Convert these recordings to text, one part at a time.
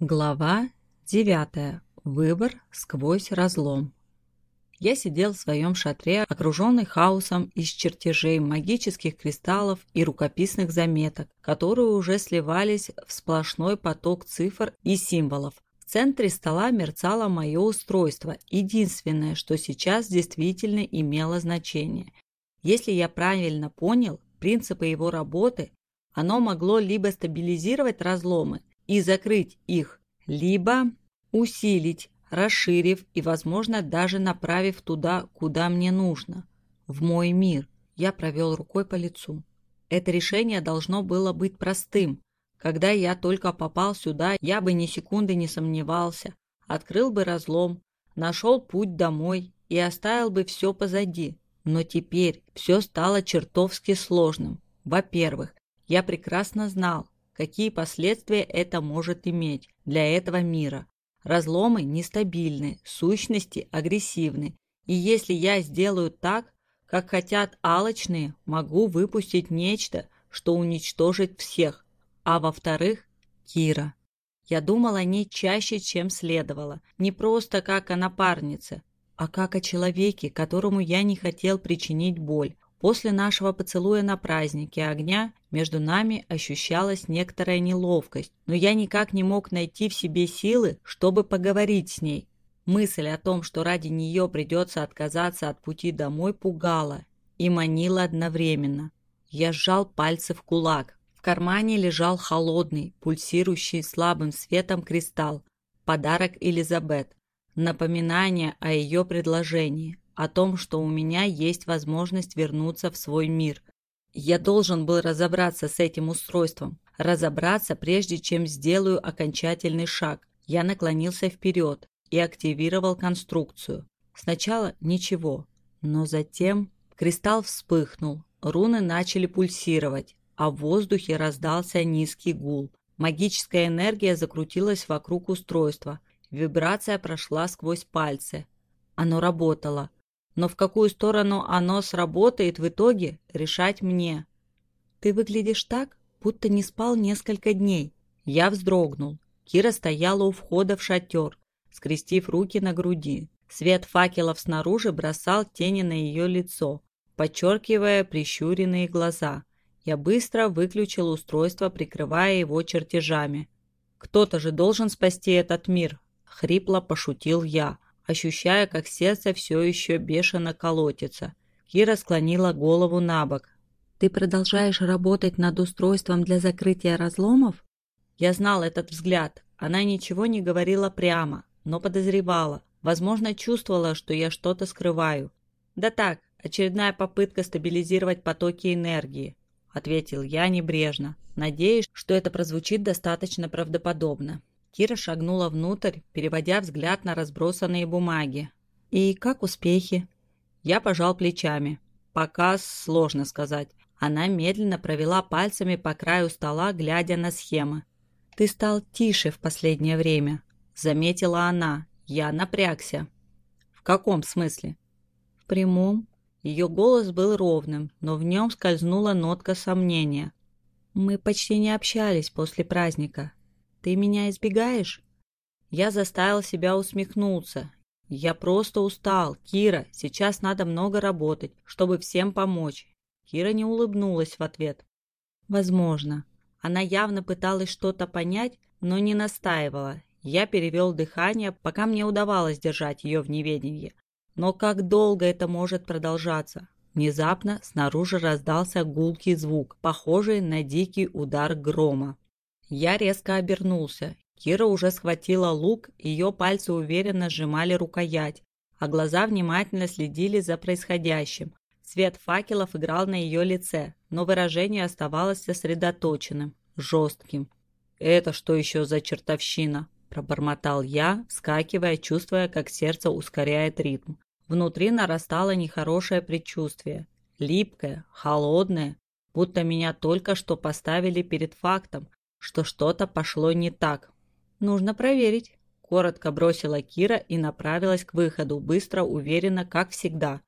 Глава 9. Выбор сквозь разлом. Я сидел в своем шатре, окруженный хаосом из чертежей, магических кристаллов и рукописных заметок, которые уже сливались в сплошной поток цифр и символов. В центре стола мерцало мое устройство, единственное, что сейчас действительно имело значение. Если я правильно понял принципы его работы, оно могло либо стабилизировать разломы, и закрыть их, либо усилить, расширив и, возможно, даже направив туда, куда мне нужно, в мой мир. Я провел рукой по лицу. Это решение должно было быть простым. Когда я только попал сюда, я бы ни секунды не сомневался, открыл бы разлом, нашел путь домой и оставил бы все позади. Но теперь все стало чертовски сложным. Во-первых, я прекрасно знал, какие последствия это может иметь для этого мира. Разломы нестабильны, сущности агрессивны, и если я сделаю так, как хотят алочные, могу выпустить нечто, что уничтожит всех. А во-вторых, Кира. Я думал о ней чаще, чем следовало, не просто как о напарнице, а как о человеке, которому я не хотел причинить боль. После нашего поцелуя на празднике огня между нами ощущалась некоторая неловкость, но я никак не мог найти в себе силы, чтобы поговорить с ней. Мысль о том, что ради нее придется отказаться от пути домой, пугала и манила одновременно. Я сжал пальцы в кулак. В кармане лежал холодный, пульсирующий слабым светом кристалл. Подарок Элизабет. Напоминание о ее предложении, о том, что у меня есть возможность вернуться в свой мир. Я должен был разобраться с этим устройством, разобраться, прежде чем сделаю окончательный шаг. Я наклонился вперед и активировал конструкцию. Сначала ничего, но затем кристалл вспыхнул, руны начали пульсировать, а в воздухе раздался низкий гул. Магическая энергия закрутилась вокруг устройства. Вибрация прошла сквозь пальцы. Оно работало. Но в какую сторону оно сработает в итоге, решать мне. Ты выглядишь так, будто не спал несколько дней. Я вздрогнул. Кира стояла у входа в шатер, скрестив руки на груди. Свет факелов снаружи бросал тени на ее лицо, подчеркивая прищуренные глаза. Я быстро выключил устройство, прикрывая его чертежами. «Кто-то же должен спасти этот мир!» — хрипло пошутил я, ощущая, как сердце все еще бешено колотится. Кира склонила голову на бок. «Ты продолжаешь работать над устройством для закрытия разломов?» Я знал этот взгляд. Она ничего не говорила прямо, но подозревала. Возможно, чувствовала, что я что-то скрываю. «Да так, очередная попытка стабилизировать потоки энергии», ответил я небрежно, надеясь, что это прозвучит достаточно правдоподобно. Кира шагнула внутрь, переводя взгляд на разбросанные бумаги. «И как успехи?» Я пожал плечами. «Пока сложно сказать». Она медленно провела пальцами по краю стола, глядя на схемы. «Ты стал тише в последнее время», — заметила она. Я напрягся. «В каком смысле?» «В прямом». Ее голос был ровным, но в нем скользнула нотка сомнения. «Мы почти не общались после праздника. Ты меня избегаешь?» Я заставил себя усмехнуться. Я просто устал. Кира, сейчас надо много работать, чтобы всем помочь. Кира не улыбнулась в ответ. Возможно. Она явно пыталась что-то понять, но не настаивала. Я перевел дыхание, пока мне удавалось держать ее в неведении. Но как долго это может продолжаться? Внезапно снаружи раздался гулкий звук, похожий на дикий удар грома. Я резко обернулся. Кира уже схватила лук, ее пальцы уверенно сжимали рукоять, а глаза внимательно следили за происходящим. Свет факелов играл на ее лице, но выражение оставалось сосредоточенным, жестким. «Это что еще за чертовщина?» – пробормотал я, вскакивая, чувствуя, как сердце ускоряет ритм. Внутри нарастало нехорошее предчувствие. Липкое, холодное, будто меня только что поставили перед фактом, что что-то пошло не так. «Нужно проверить», – коротко бросила Кира и направилась к выходу, быстро, уверенно, как всегда.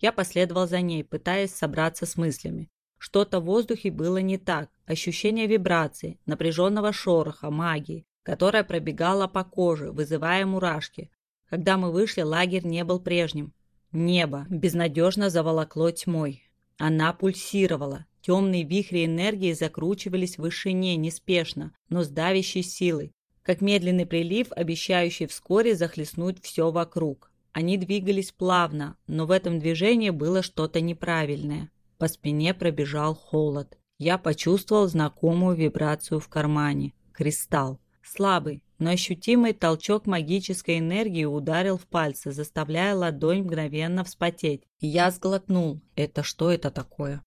Я последовал за ней, пытаясь собраться с мыслями. Что-то в воздухе было не так. Ощущение вибрации, напряженного шороха, магии. которая пробегала по коже, вызывая мурашки. Когда мы вышли, лагерь не был прежним. Небо безнадежно заволокло тьмой. Она пульсировала. Темные вихри энергии закручивались в вышине неспешно, но с давящей силой, как медленный прилив, обещающий вскоре захлестнуть все вокруг. Они двигались плавно, но в этом движении было что-то неправильное. По спине пробежал холод. Я почувствовал знакомую вибрацию в кармане. Кристалл. Слабый, но ощутимый толчок магической энергии ударил в пальцы, заставляя ладонь мгновенно вспотеть. Я сглотнул. Это что это такое?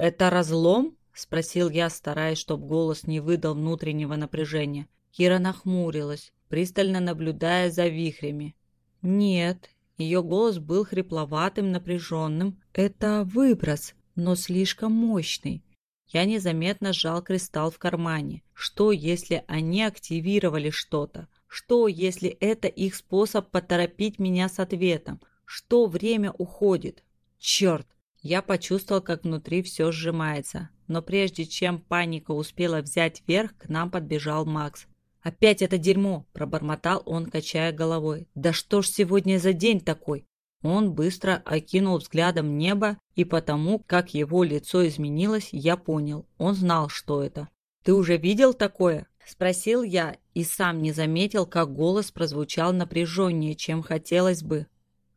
«Это разлом?» – спросил я, стараясь, чтобы голос не выдал внутреннего напряжения. Кира нахмурилась, пристально наблюдая за вихрями. «Нет». Ее голос был хрипловатым, напряженным. «Это выброс, но слишком мощный. Я незаметно сжал кристалл в кармане. Что, если они активировали что-то? Что, если это их способ поторопить меня с ответом? Что время уходит? Черт! Я почувствовал, как внутри все сжимается. Но прежде чем паника успела взять верх, к нам подбежал Макс. «Опять это дерьмо!» – пробормотал он, качая головой. «Да что ж сегодня за день такой? Он быстро окинул взглядом небо, и потому, как его лицо изменилось, я понял, он знал, что это. «Ты уже видел такое?» – спросил я, и сам не заметил, как голос прозвучал напряженнее, чем хотелось бы.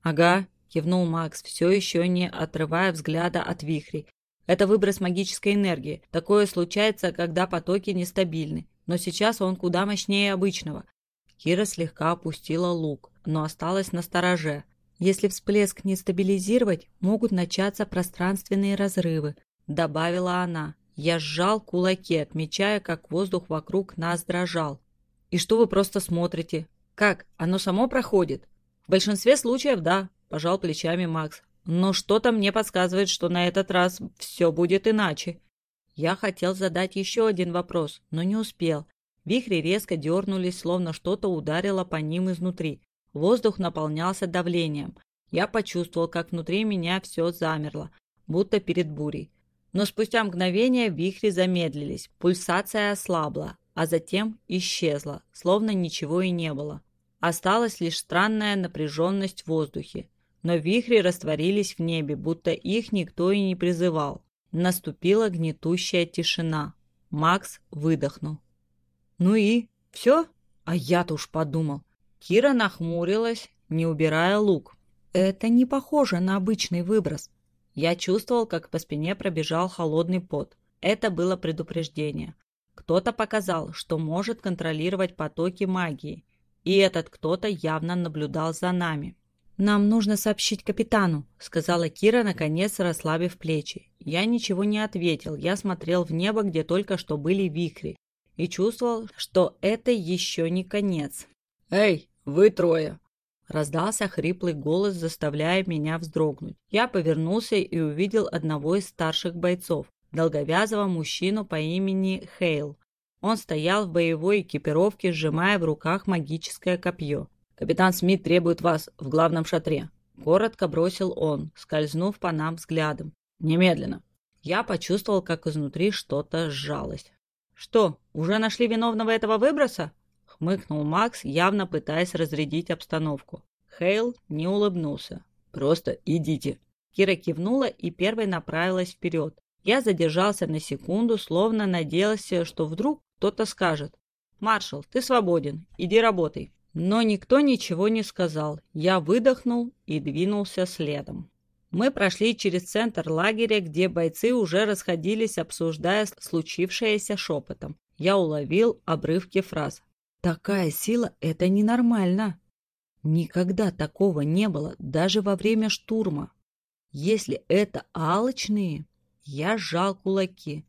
«Ага», – кивнул Макс, все еще не отрывая взгляда от вихрей. «Это выброс магической энергии. Такое случается, когда потоки нестабильны. Но сейчас он куда мощнее обычного». Кира слегка опустила лук, но осталась на стороже – если всплеск не стабилизировать, могут начаться пространственные разрывы», – добавила она. Я сжал кулаки, отмечая, как воздух вокруг нас дрожал. «И что вы просто смотрите? Как, оно само проходит?» «В большинстве случаев, да», – пожал плечами Макс. «Но что-то мне подсказывает, что на этот раз все будет иначе». Я хотел задать еще один вопрос, но не успел. Вихри резко дернулись, словно что-то ударило по ним изнутри. Воздух наполнялся давлением. Я почувствовал, как внутри меня все замерло, будто перед бурей. Но спустя мгновение вихри замедлились, пульсация ослабла, а затем исчезла, словно ничего и не было. Осталась лишь странная напряженность в воздухе. Но вихри растворились в небе, будто их никто и не призывал. Наступила гнетущая тишина. Макс выдохнул. «Ну и? Все?» А я-то уж подумал. Кира нахмурилась, не убирая лук. Это не похоже на обычный выброс. Я чувствовал, как по спине пробежал холодный пот. Это было предупреждение. Кто-то показал, что может контролировать потоки магии. И этот кто-то явно наблюдал за нами. «Нам нужно сообщить капитану», — сказала Кира, наконец расслабив плечи. Я ничего не ответил. Я смотрел в небо, где только что были вихри, и чувствовал, что это еще не конец. «Эй, «Вы трое!» Раздался хриплый голос, заставляя меня вздрогнуть. Я повернулся и увидел одного из старших бойцов, долговязого мужчину по имени Хейл. Он стоял в боевой экипировке, сжимая в руках магическое копье. «Капитан Смит требует вас в главном шатре», – коротко бросил он, скользнув по нам взглядом. «Немедленно». Я почувствовал, как изнутри что-то сжалось. «Что, уже нашли виновного этого выброса?» хмыкнул Макс, явно пытаясь разрядить обстановку. Хейл не улыбнулся. «Просто идите». Кира кивнула и первой направилась вперед. Я задержался на секунду, словно надеялся, что вдруг кто-то скажет. «Маршал, ты свободен, иди работай». Но никто ничего не сказал. Я выдохнул и двинулся следом. Мы прошли через центр лагеря, где бойцы уже расходились, обсуждая случившееся шепотом. Я уловил обрывки фраз. Такая сила – это ненормально. Никогда такого не было, даже во время штурма. Если это алочные, я сжал кулаки.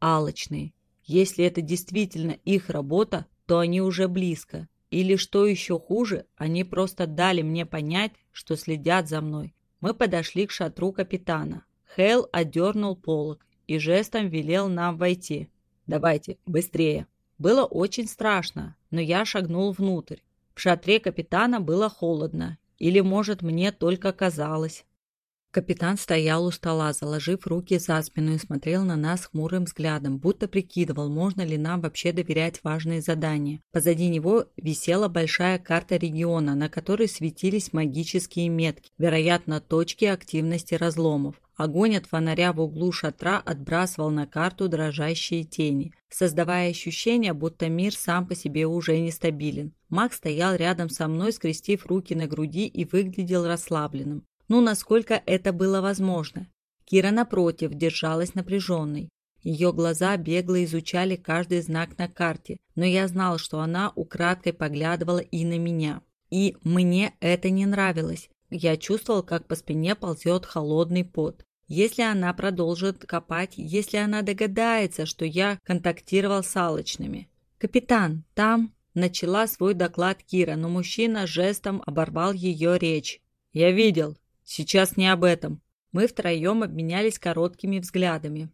Алочные. Если это действительно их работа, то они уже близко. Или, что еще хуже, они просто дали мне понять, что следят за мной. Мы подошли к шатру капитана. Хейл одернул полок и жестом велел нам войти. «Давайте, быстрее!» Было очень страшно, но я шагнул внутрь. В шатре капитана было холодно. Или, может, мне только казалось. Капитан стоял у стола, заложив руки за спину и смотрел на нас хмурым взглядом, будто прикидывал, можно ли нам вообще доверять важные задания. Позади него висела большая карта региона, на которой светились магические метки, вероятно, точки активности разломов. Огонь от фонаря в углу шатра отбрасывал на карту дрожащие тени, создавая ощущение, будто мир сам по себе уже нестабилен. Макс стоял рядом со мной, скрестив руки на груди и выглядел расслабленным. Ну, насколько это было возможно. Кира, напротив, держалась напряженной. Ее глаза бегло изучали каждый знак на карте, но я знал, что она украдкой поглядывала и на меня. И мне это не нравилось. Я чувствовал, как по спине ползет холодный пот. Если она продолжит копать, если она догадается, что я контактировал с алочными. «Капитан, там...» – начала свой доклад Кира, но мужчина жестом оборвал ее речь. «Я видел. Сейчас не об этом. Мы втроем обменялись короткими взглядами.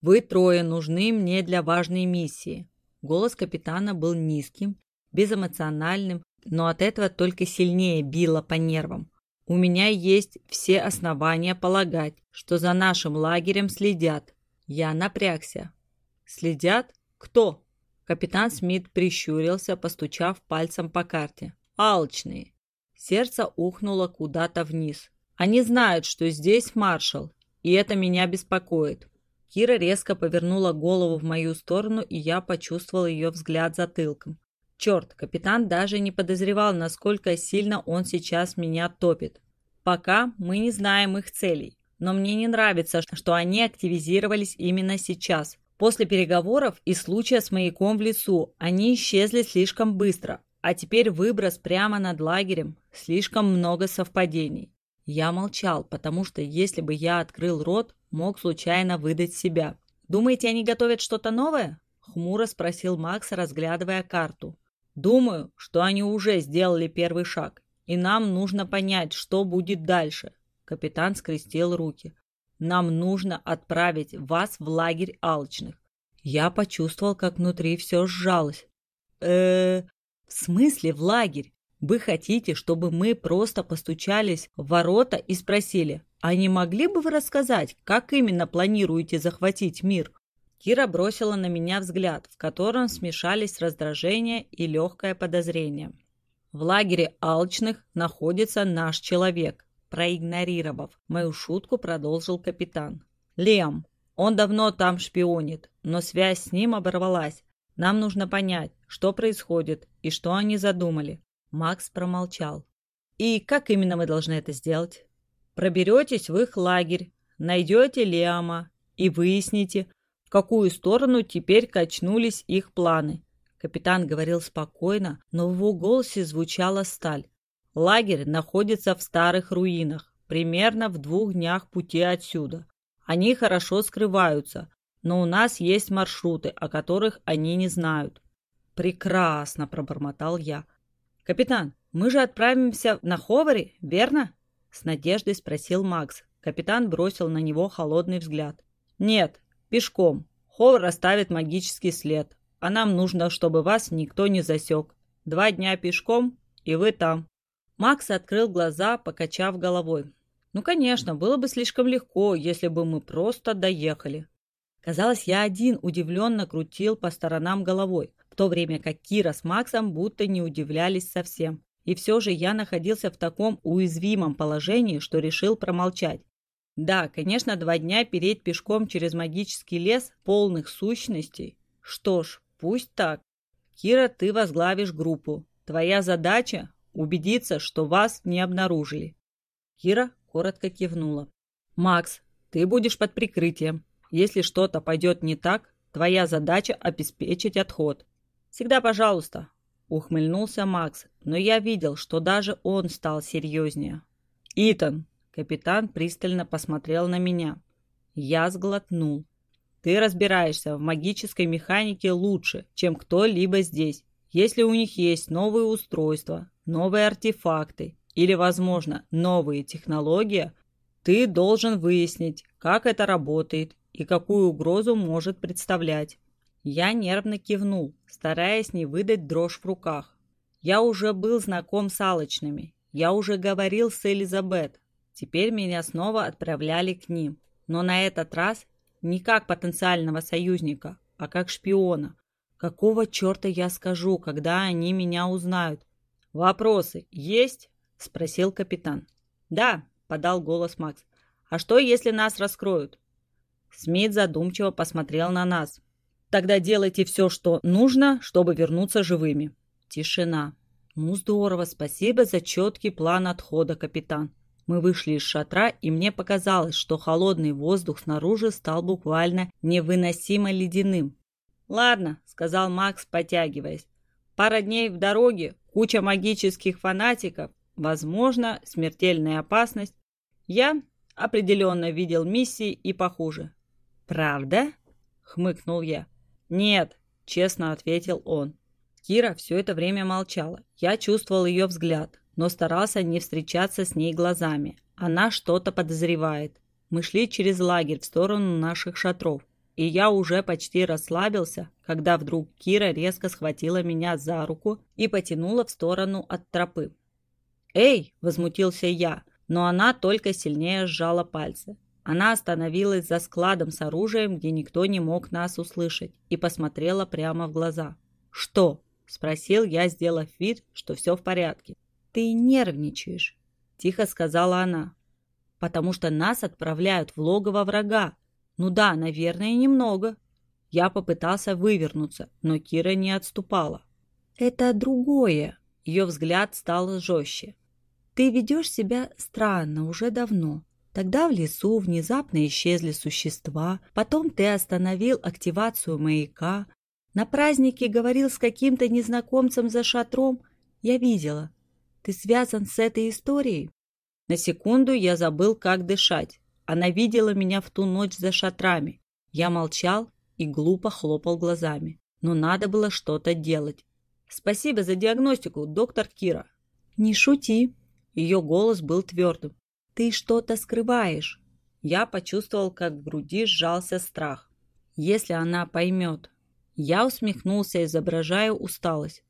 Вы трое нужны мне для важной миссии. Голос капитана был низким, безэмоциональным, но от этого только сильнее било по нервам. У меня есть все основания полагать, что за нашим лагерем следят. Я напрягся. Следят? Кто? Капитан Смит прищурился, постучав пальцем по карте. Алчные. Сердце ухнуло куда-то вниз. Они знают, что здесь маршал, и это меня беспокоит. Кира резко повернула голову в мою сторону, и я почувствовал ее взгляд затылком. Черт, капитан даже не подозревал, насколько сильно он сейчас меня топит. Пока мы не знаем их целей, но мне не нравится, что они активизировались именно сейчас. После переговоров и случая с маяком в лесу они исчезли слишком быстро, а теперь выброс прямо над лагерем. Слишком много совпадений. Я молчал, потому что если бы я открыл рот, мог случайно выдать себя. «Думаете, они готовят что-то новое?» — хмуро спросил Макс, разглядывая карту. «Думаю, что они уже сделали первый шаг, и нам нужно понять, что будет дальше». Капитан скрестил руки. «Нам нужно отправить вас в лагерь алчных». Я почувствовал, как внутри все сжалось. э в смысле в лагерь? Вы хотите, чтобы мы просто постучались в ворота и спросили, а не могли бы вы рассказать, как именно планируете захватить мир? Кира бросила на меня взгляд, в котором смешались раздражение и легкое подозрение. В лагере алчных находится наш человек. Проигнорировав мою шутку, продолжил капитан. Лем, он давно там шпионит, но связь с ним оборвалась. Нам нужно понять, что происходит и что они задумали. Макс промолчал. «И как именно мы должны это сделать?» «Проберетесь в их лагерь, найдете Лиама и выясните, в какую сторону теперь качнулись их планы». Капитан говорил спокойно, но в его голосе звучала сталь. «Лагерь находится в старых руинах, примерно в двух днях пути отсюда. Они хорошо скрываются, но у нас есть маршруты, о которых они не знают». «Прекрасно!» – пробормотал я. «Капитан, мы же отправимся на Ховари, верно?» С надеждой спросил Макс. Капитан бросил на него холодный взгляд. «Нет, пешком. Ховар оставит магический след, а нам нужно, чтобы вас никто не засек. Два дня пешком, и вы там». Макс открыл глаза, покачав головой. «Ну, конечно, было бы слишком легко, если бы мы просто доехали». Казалось, я один удивленно крутил по сторонам головой то время как Кира с Максом будто не удивлялись совсем. И все же я находился в таком уязвимом положении, что решил промолчать. Да, конечно, два дня переть пешком через магический лес, полных сущностей. Что ж, пусть так. Кира, ты возглавишь группу. Твоя задача – убедиться, что вас не обнаружили. Кира коротко кивнула. Макс, ты будешь под прикрытием. Если что-то пойдет не так, твоя задача – обеспечить отход. «Всегда пожалуйста», — ухмыльнулся Макс, но я видел, что даже он стал серьезнее. «Итан!» — капитан пристально посмотрел на меня. Я сглотнул. «Ты разбираешься в магической механике лучше, чем кто-либо здесь. Если у них есть новые устройства, новые артефакты или, возможно, новые технологии, ты должен выяснить, как это работает и какую угрозу может представлять. Я нервно кивнул, стараясь не выдать дрожь в руках. Я уже был знаком с алочными. Я уже говорил с Элизабет. Теперь меня снова отправляли к ним, но на этот раз не как потенциального союзника, а как шпиона. Какого черта я скажу, когда они меня узнают? «Вопросы есть?» – спросил капитан. «Да», – подал голос Макс. «А что, если нас раскроют?» Смит задумчиво посмотрел на нас. «Тогда делайте все, что нужно, чтобы вернуться живыми». Тишина. «Ну здорово, спасибо за четкий план отхода, капитан». Мы вышли из шатра, и мне показалось, что холодный воздух снаружи стал буквально невыносимо ледяным. «Ладно», — сказал Макс, потягиваясь. «Пара дней в дороге, куча магических фанатиков, возможно, смертельная опасность. Я определенно видел миссии и похуже». «Правда?» — хмыкнул я. «Нет», — честно ответил он. Кира все это время молчала. Я чувствовал ее взгляд, но старался не встречаться с ней глазами. Она что-то подозревает. Мы шли через лагерь в сторону наших шатров, и я уже почти расслабился, когда вдруг Кира резко схватила меня за руку и потянула в сторону от тропы. «Эй!» – возмутился я, но она только сильнее сжала пальцы. Она остановилась за складом с оружием, где никто не мог нас услышать, и посмотрела прямо в глаза. «Что?» – спросил я, сделав вид, что все в порядке. «Ты нервничаешь», — тихо сказала она. «Потому что нас отправляют в логово врага. Ну да, наверное, немного». Я попытался вывернуться, но Кира не отступала. «Это другое». Ее взгляд стал жестче. «Ты ведешь себя странно уже давно. Тогда в лесу внезапно исчезли существа, потом ты остановил активацию маяка, на празднике говорил с каким-то незнакомцем за шатром. Я видела. Ты связан с этой историей?» На секунду я забыл, как дышать. Она видела меня в ту ночь за шатрами. Я молчал и глупо хлопал глазами. Но надо было что-то делать. «Спасибо за диагностику, доктор Кира». «Не шути». Ее голос был твердым. «Ты что-то скрываешь». Я почувствовал, как в груди сжался страх. Если она поймет. Я усмехнулся, изображая усталость.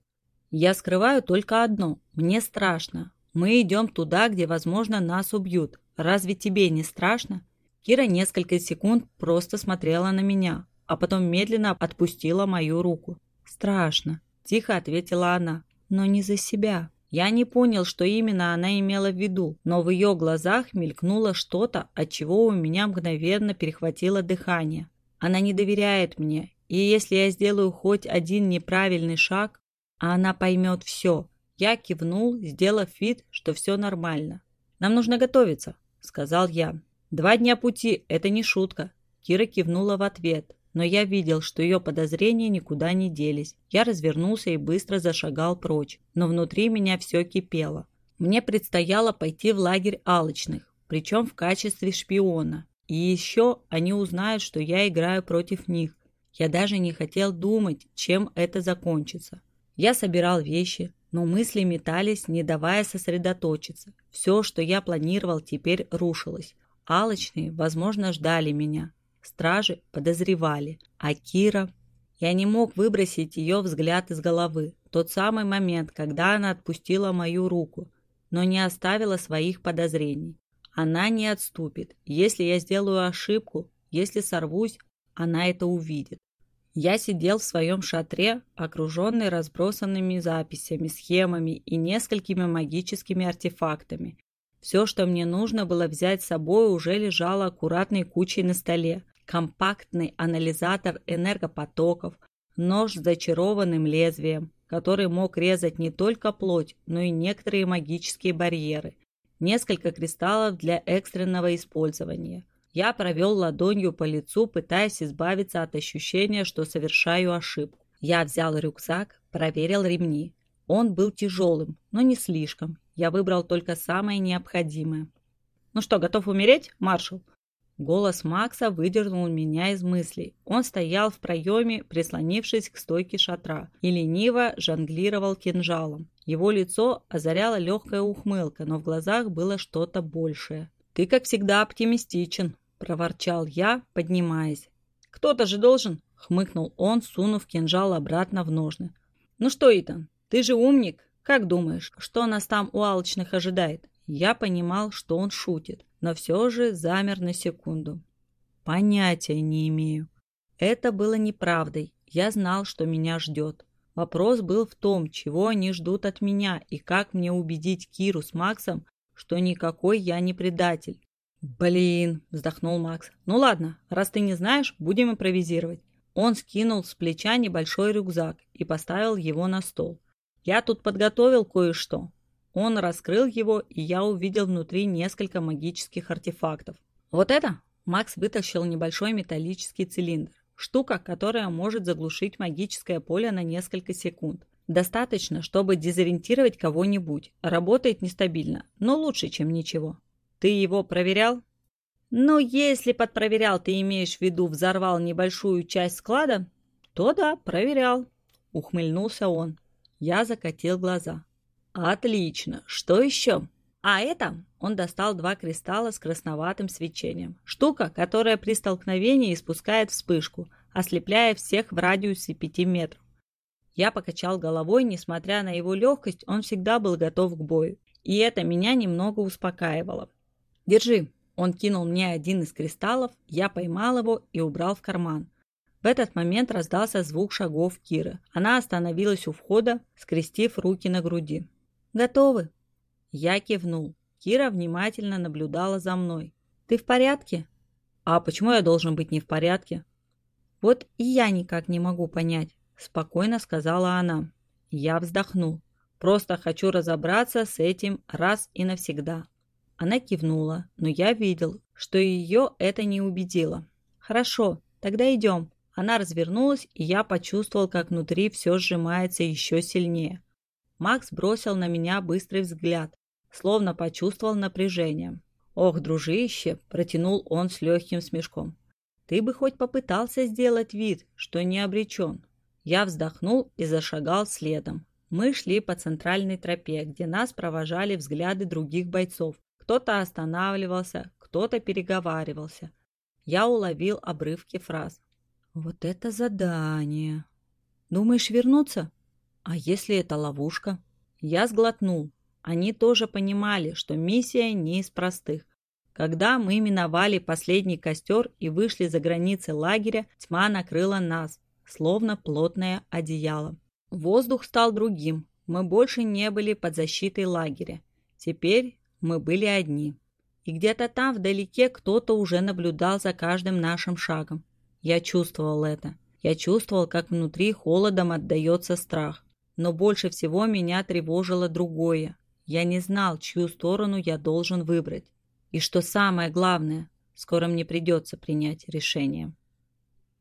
Я скрываю только одно. Мне страшно. Мы идем туда, где, возможно, нас убьют. Разве тебе не страшно? Кира несколько секунд просто смотрела на меня, а потом медленно отпустила мою руку. «Страшно», – тихо ответила она, – «но не за себя». Я не понял, что именно она имела в виду, но в ее глазах мелькнуло что-то, от чего у меня мгновенно перехватило дыхание. Она не доверяет мне, и если я сделаю хоть один неправильный шаг, она поймет все. Я кивнул, сделав вид, что все нормально. «Нам нужно готовиться», — сказал я. «Два дня пути — это не шутка». Кира кивнула в ответ, но я видел, что ее подозрения никуда не делись. Я развернулся и быстро зашагал прочь, но внутри меня все кипело. Мне предстояло пойти в лагерь алочных, причем в качестве шпиона. И еще они узнают, что я играю против них. Я даже не хотел думать, чем это закончится. Я собирал вещи, но мысли метались, не давая сосредоточиться. Все, что я планировал, теперь рушилось. Алочные, возможно, ждали меня. Стражи подозревали. А Кира... Я не мог выбросить ее взгляд из головы. Тот самый момент, когда она отпустила мою руку, но не оставила своих подозрений. Она не отступит. Если я сделаю ошибку, если сорвусь, она это увидит. Я сидел в своем шатре, окруженный разбросанными записями, схемами и несколькими магическими артефактами. Все, что мне нужно было взять с собой, уже лежало аккуратной кучей на столе. Компактный анализатор энергопотоков, нож с зачарованным лезвием, который мог резать не только плоть, но и некоторые магические барьеры. Несколько кристаллов для экстренного использования – я провел ладонью по лицу, пытаясь избавиться от ощущения, что совершаю ошибку. Я взял рюкзак, проверил ремни. Он был тяжелым, но не слишком. Я выбрал только самое необходимое. «Ну что, готов умереть, маршал?» Голос Макса выдернул меня из мыслей. Он стоял в проеме, прислонившись к стойке шатра, и лениво жонглировал кинжалом. Его лицо озаряла легкая ухмылка, но в глазах было что-то большее. «Ты, как всегда, оптимистичен», – проворчал я, поднимаясь. «Кто-то же должен!» – хмыкнул он, сунув кинжал обратно в ножны. «Ну что, Итан, ты же умник. Как думаешь, что нас там у алчных ожидает?» Я понимал, что он шутит, но все же замер на секунду. Понятия не имею. Это было неправдой. Я знал, что меня ждет. Вопрос был в том, чего они ждут от меня и как мне убедить Киру с Максом, что никакой я не предатель. «Блин!» – вздохнул Макс. «Ну ладно, раз ты не знаешь, будем импровизировать». Он скинул с плеча небольшой рюкзак и поставил его на стол. «Я тут подготовил кое-что». Он раскрыл его, и я увидел внутри несколько магических артефактов. «Вот это?» Макс вытащил небольшой металлический цилиндр. Штука, которая может заглушить магическое поле на несколько секунд. Достаточно, чтобы дезориентировать кого-нибудь. Работает нестабильно, но лучше, чем ничего. Ты его проверял? Ну, если под проверял ты имеешь в виду взорвал небольшую часть склада, то да, проверял. Ухмыльнулся он. Я закатил глаза. Отлично. Что еще? А это он достал два кристалла с красноватым свечением. Штука, которая при столкновении испускает вспышку, ослепляя всех в радиусе пяти метров. Я покачал головой, несмотря на его легкость, он всегда был готов к бою. И это меня немного успокаивало. «Держи!» Он кинул мне один из кристаллов, я поймал его и убрал в карман. В этот момент раздался звук шагов Киры. Она остановилась у входа, скрестив руки на груди. «Готовы?» Я кивнул. Кира внимательно наблюдала за мной. «Ты в порядке?» «А почему я должен быть не в порядке?» «Вот и я никак не могу понять», – спокойно сказала она. Я вздохнул. «Просто хочу разобраться с этим раз и навсегда». Она кивнула, но я видел, что ее это не убедило. «Хорошо, тогда идем». Она развернулась, и я почувствовал, как внутри все сжимается еще сильнее. Макс бросил на меня быстрый взгляд, словно почувствовал напряжение. «Ох, дружище!» – протянул он с легким смешком. «Ты бы хоть попытался сделать вид, что не обречен». Я вздохнул и зашагал следом. Мы шли по центральной тропе, где нас провожали взгляды других бойцов, кто-то останавливался, кто-то переговаривался. Я уловил обрывки фраз. «Вот это задание! Думаешь вернуться? А если это ловушка?» Я сглотнул. Они тоже понимали, что миссия не из простых. Когда мы миновали последний костер и вышли за границы лагеря, тьма накрыла нас, словно плотное одеяло. Воздух стал другим. Мы больше не были под защитой лагеря. Теперь мы были одни. И где-то там вдалеке кто-то уже наблюдал за каждым нашим шагом. Я чувствовал это. Я чувствовал, как внутри холодом отдается страх. Но больше всего меня тревожило другое. Я не знал, чью сторону я должен выбрать. И что самое главное, скоро мне придется принять решение.